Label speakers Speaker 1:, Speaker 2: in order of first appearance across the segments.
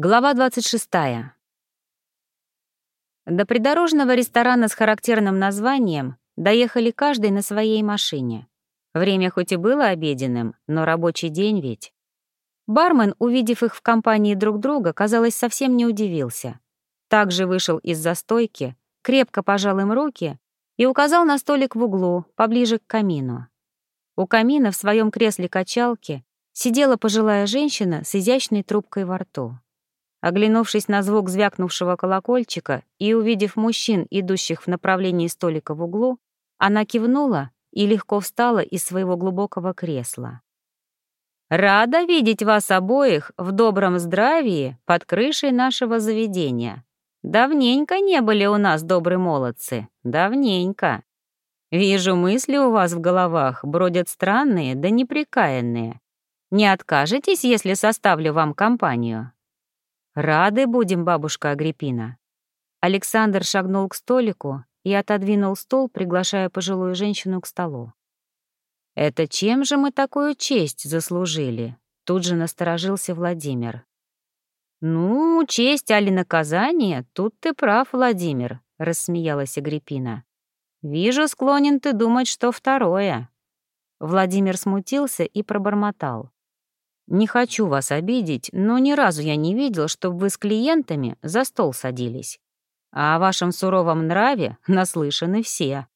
Speaker 1: Глава 26. До придорожного ресторана с характерным названием доехали каждый на своей машине. Время хоть и было обеденным, но рабочий день ведь. Бармен, увидев их в компании друг друга, казалось, совсем не удивился. Также вышел из-за стойки, крепко пожал им руки и указал на столик в углу, поближе к камину. У камина в своем кресле качалки сидела пожилая женщина с изящной трубкой во рту. Оглянувшись на звук звякнувшего колокольчика и увидев мужчин, идущих в направлении столика в углу, она кивнула и легко встала из своего глубокого кресла. «Рада видеть вас обоих в добром здравии под крышей нашего заведения. Давненько не были у нас добрые молодцы, давненько. Вижу, мысли у вас в головах бродят странные да неприкаянные. Не откажетесь, если составлю вам компанию?» «Рады будем, бабушка Агриппина». Александр шагнул к столику и отодвинул стол, приглашая пожилую женщину к столу. «Это чем же мы такую честь заслужили?» Тут же насторожился Владимир. «Ну, честь али наказание, тут ты прав, Владимир», — рассмеялась Агриппина. «Вижу, склонен ты думать, что второе». Владимир смутился и пробормотал. Не хочу вас обидеть, но ни разу я не видел, чтобы вы с клиентами за стол садились. А о вашем суровом нраве наслышаны все.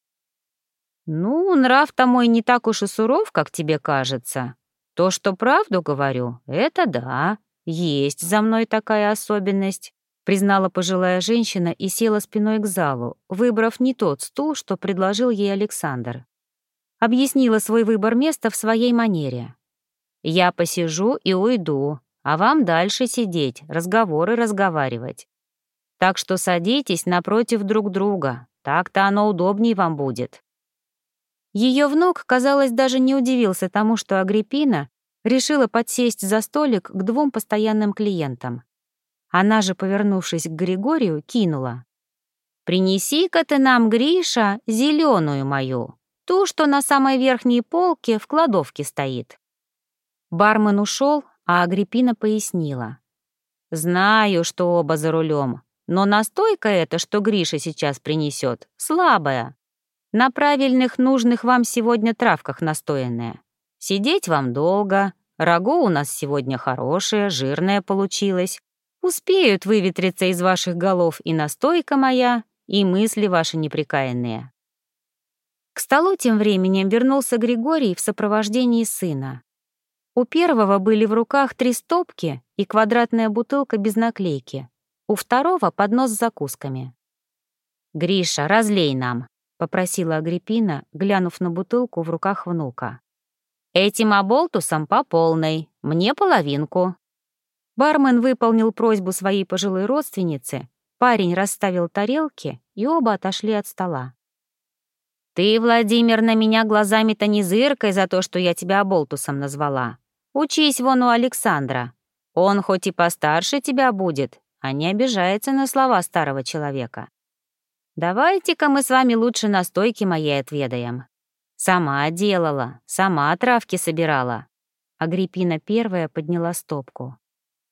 Speaker 1: Ну, нрав-то мой не так уж и суров, как тебе кажется. То, что правду говорю, это да, есть за мной такая особенность, признала пожилая женщина и села спиной к залу, выбрав не тот стул, что предложил ей Александр. Объяснила свой выбор места в своей манере. Я посижу и уйду, а вам дальше сидеть, разговоры разговаривать. Так что садитесь напротив друг друга, так-то оно удобнее вам будет». Ее внук, казалось, даже не удивился тому, что Агриппина решила подсесть за столик к двум постоянным клиентам. Она же, повернувшись к Григорию, кинула. «Принеси-ка ты нам, Гриша, зеленую мою, ту, что на самой верхней полке в кладовке стоит». Бармен ушел, а Агриппина пояснила. «Знаю, что оба за рулем, но настойка эта, что Гриша сейчас принесет, слабая. На правильных, нужных вам сегодня травках настоянная. Сидеть вам долго, рагу у нас сегодня хорошее, жирное получилось. Успеют выветриться из ваших голов и настойка моя, и мысли ваши неприкаянные». К столу тем временем вернулся Григорий в сопровождении сына. У первого были в руках три стопки и квадратная бутылка без наклейки. У второго — поднос с закусками. «Гриша, разлей нам», — попросила Агриппина, глянув на бутылку в руках внука. «Этим оболтусом по полной, мне половинку». Бармен выполнил просьбу своей пожилой родственницы, парень расставил тарелки, и оба отошли от стола. «Ты, Владимир, на меня глазами-то не зыркой за то, что я тебя оболтусом назвала. Учись вон у Александра. Он хоть и постарше тебя будет, а не обижается на слова старого человека. Давайте-ка мы с вами лучше настойки моей отведаем. Сама делала, сама травки собирала. Агриппина первая подняла стопку.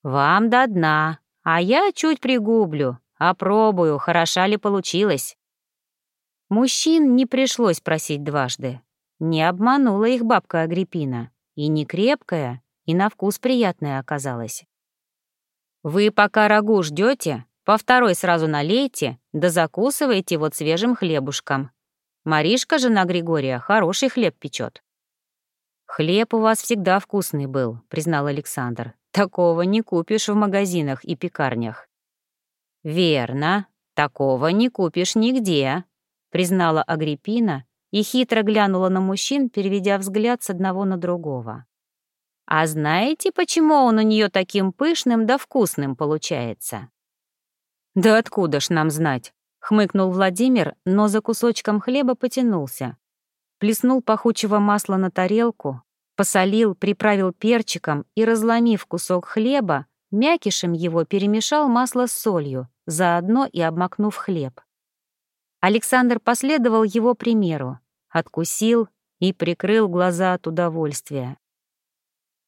Speaker 1: Вам до дна, а я чуть пригублю, опробую, хороша ли получилось. Мужчин не пришлось просить дважды. Не обманула их бабка Агриппина. И не крепкая, и на вкус приятная оказалась. Вы пока рагу ждете, по второй сразу налейте, да закусывайте вот свежим хлебушком. Маришка, жена Григория, хороший хлеб печет. «Хлеб у вас всегда вкусный был», — признал Александр. «Такого не купишь в магазинах и пекарнях». «Верно, такого не купишь нигде», — признала Агриппина и хитро глянула на мужчин, переведя взгляд с одного на другого. «А знаете, почему он у нее таким пышным да вкусным получается?» «Да откуда ж нам знать?» — хмыкнул Владимир, но за кусочком хлеба потянулся. Плеснул пахучего масла на тарелку, посолил, приправил перчиком и, разломив кусок хлеба, мякишем его перемешал масло с солью, заодно и обмакнув хлеб. Александр последовал его примеру, откусил и прикрыл глаза от удовольствия.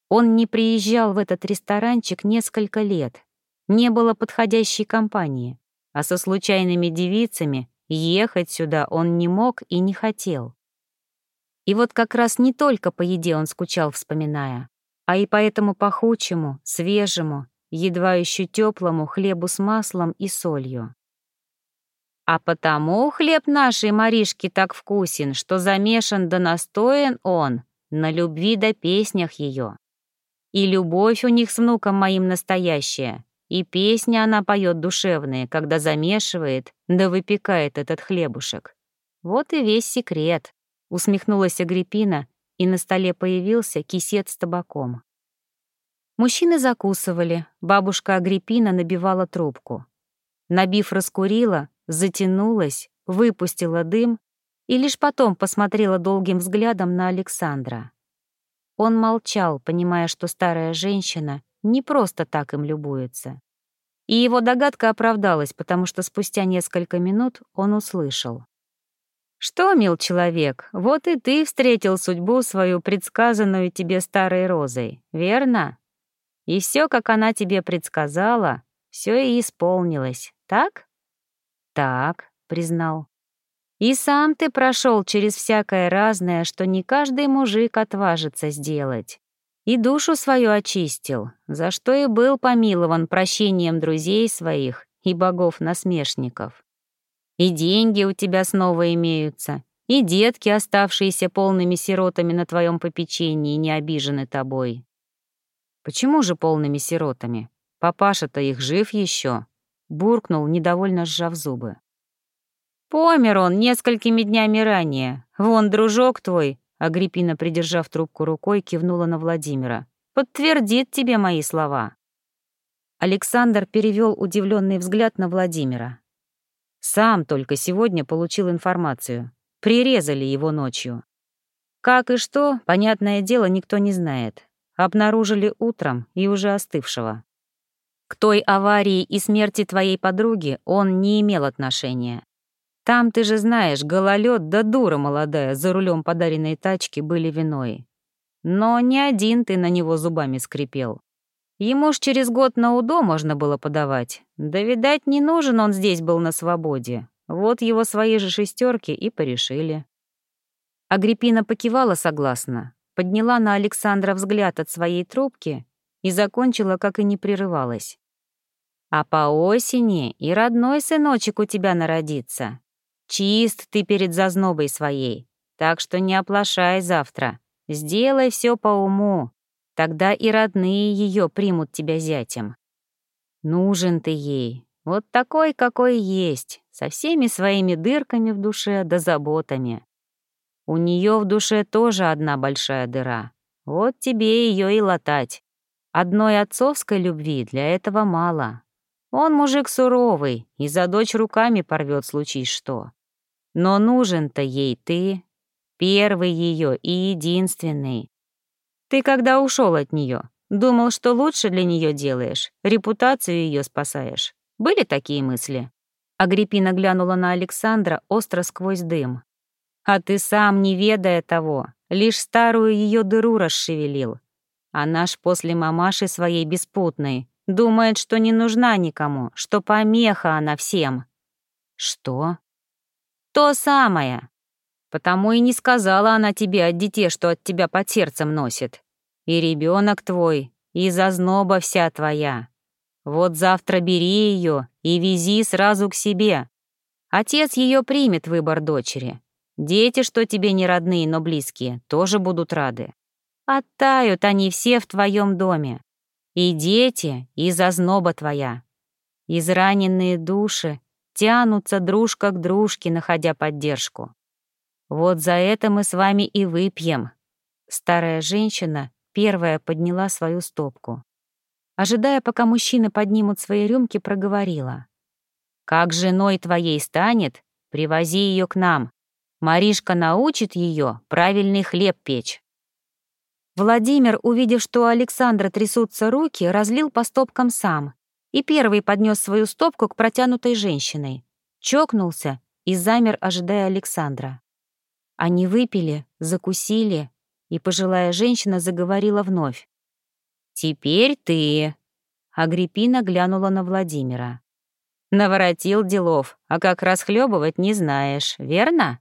Speaker 1: Он не приезжал в этот ресторанчик несколько лет не было подходящей компании, а со случайными девицами ехать сюда он не мог и не хотел. И вот как раз не только по еде он скучал, вспоминая, а и по этому пахучему, свежему, едва еще теплому хлебу с маслом и солью. А потому хлеб нашей Маришки так вкусен, что замешан да настоен он на любви да песнях ее. И любовь у них с внуком моим настоящая, и песни она поет душевные, когда замешивает да выпекает этот хлебушек. Вот и весь секрет, усмехнулась Агриппина, и на столе появился кисет с табаком. Мужчины закусывали, бабушка Агриппина набивала трубку. Набив, раскурила, затянулась, выпустила дым и лишь потом посмотрела долгим взглядом на Александра. Он молчал, понимая, что старая женщина не просто так им любуется. И его догадка оправдалась, потому что спустя несколько минут он услышал. «Что, мил человек, вот и ты встретил судьбу свою, предсказанную тебе старой розой, верно? И все, как она тебе предсказала, все и исполнилось, так?» «Так», — признал. «И сам ты прошел через всякое разное, что не каждый мужик отважится сделать. И душу свою очистил, за что и был помилован прощением друзей своих и богов-насмешников. И деньги у тебя снова имеются, и детки, оставшиеся полными сиротами на твоем попечении, не обижены тобой. Почему же полными сиротами? Папаша-то их жив еще буркнул, недовольно сжав зубы. «Помер он несколькими днями ранее. Вон, дружок твой», — Агриппина, придержав трубку рукой, кивнула на Владимира. «Подтвердит тебе мои слова». Александр перевел удивленный взгляд на Владимира. Сам только сегодня получил информацию. Прирезали его ночью. Как и что, понятное дело, никто не знает. Обнаружили утром и уже остывшего. К той аварии и смерти твоей подруги он не имел отношения. Там, ты же знаешь, гололед да дура молодая за рулем подаренной тачки были виной. Но не один ты на него зубами скрипел. Ему ж через год на УДО можно было подавать. Да, видать, не нужен он здесь был на свободе. Вот его свои же шестерки и порешили. Агриппина покивала согласно, подняла на Александра взгляд от своей трубки и закончила, как и не прерывалась. А по осени и родной сыночек у тебя народится. Чист ты перед зазнобой своей, так что не оплошай завтра. Сделай все по уму, тогда и родные ее примут тебя зятем. Нужен ты ей, вот такой, какой есть, со всеми своими дырками в душе да заботами. У нее в душе тоже одна большая дыра. Вот тебе ее и латать. Одной отцовской любви для этого мало. Он мужик суровый и за дочь руками порвет случись что. Но нужен-то ей ты, первый ее и единственный. Ты когда ушел от нее, думал, что лучше для нее делаешь, репутацию ее спасаешь. Были такие мысли? Агриппина глянула на Александра остро сквозь дым. А ты сам, не ведая того, лишь старую ее дыру расшевелил. Она ж после мамаши своей беспутной Думает, что не нужна никому, что помеха она всем. Что? То самое. Потому и не сказала она тебе от детей, что от тебя под сердцем носит. И ребенок твой, и зазноба вся твоя. Вот завтра бери ее и вези сразу к себе. Отец ее примет выбор дочери. Дети, что тебе не родные, но близкие, тоже будут рады. Оттают они все в твоем доме. И дети, и зазноба твоя. Израненные души тянутся дружка к дружке, находя поддержку. Вот за это мы с вами и выпьем. Старая женщина первая подняла свою стопку. Ожидая, пока мужчины поднимут свои рюмки, проговорила. «Как женой твоей станет, привози ее к нам. Маришка научит ее правильный хлеб печь». Владимир, увидев, что у Александра трясутся руки, разлил по стопкам сам и первый поднес свою стопку к протянутой женщиной, чокнулся и замер, ожидая Александра. Они выпили, закусили, и пожилая женщина заговорила вновь. «Теперь ты». Агриппина глянула на Владимира. «Наворотил делов, а как расхлебывать не знаешь, верно?»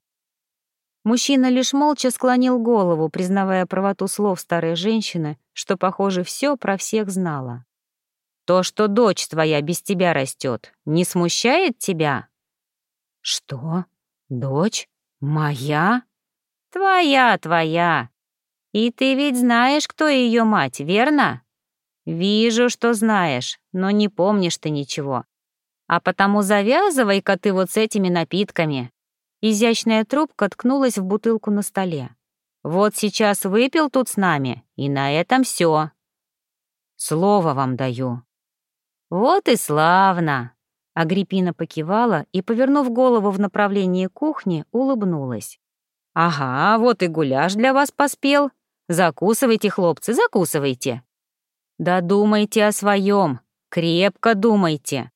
Speaker 1: Мужчина лишь молча склонил голову, признавая правоту слов старой женщины, что, похоже, все про всех знала. «То, что дочь твоя без тебя растет, не смущает тебя?» «Что? Дочь? Моя?» «Твоя, твоя. И ты ведь знаешь, кто ее мать, верно?» «Вижу, что знаешь, но не помнишь ты ничего. А потому завязывай-ка ты вот с этими напитками». Изящная трубка ткнулась в бутылку на столе. «Вот сейчас выпил тут с нами, и на этом все. Слово вам даю». «Вот и славно!» Агриппина покивала и, повернув голову в направлении кухни, улыбнулась. «Ага, вот и гуляш для вас поспел. Закусывайте, хлопцы, закусывайте». «Да думайте о своем, крепко думайте.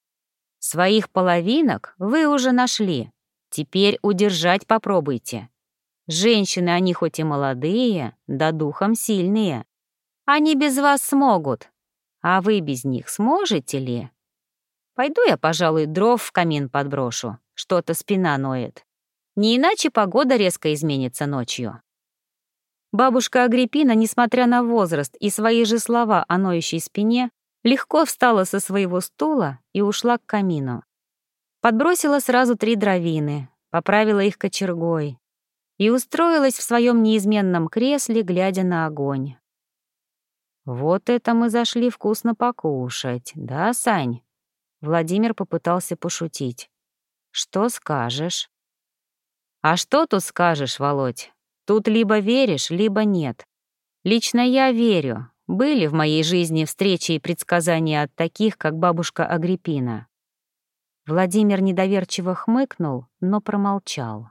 Speaker 1: Своих половинок вы уже нашли, теперь удержать попробуйте. Женщины, они хоть и молодые, да духом сильные. Они без вас смогут, а вы без них сможете ли? Пойду я, пожалуй, дров в камин подброшу, что-то спина ноет. Не иначе погода резко изменится ночью. Бабушка Агриппина, несмотря на возраст и свои же слова о ноющей спине, легко встала со своего стула и ушла к камину. Подбросила сразу три дровины, поправила их кочергой и устроилась в своем неизменном кресле, глядя на огонь. «Вот это мы зашли вкусно покушать, да, Сань?» Владимир попытался пошутить. «Что скажешь?» «А что тут скажешь, Володь? Тут либо веришь, либо нет. Лично я верю. Были в моей жизни встречи и предсказания от таких, как бабушка Агриппина». Владимир недоверчиво хмыкнул, но промолчал.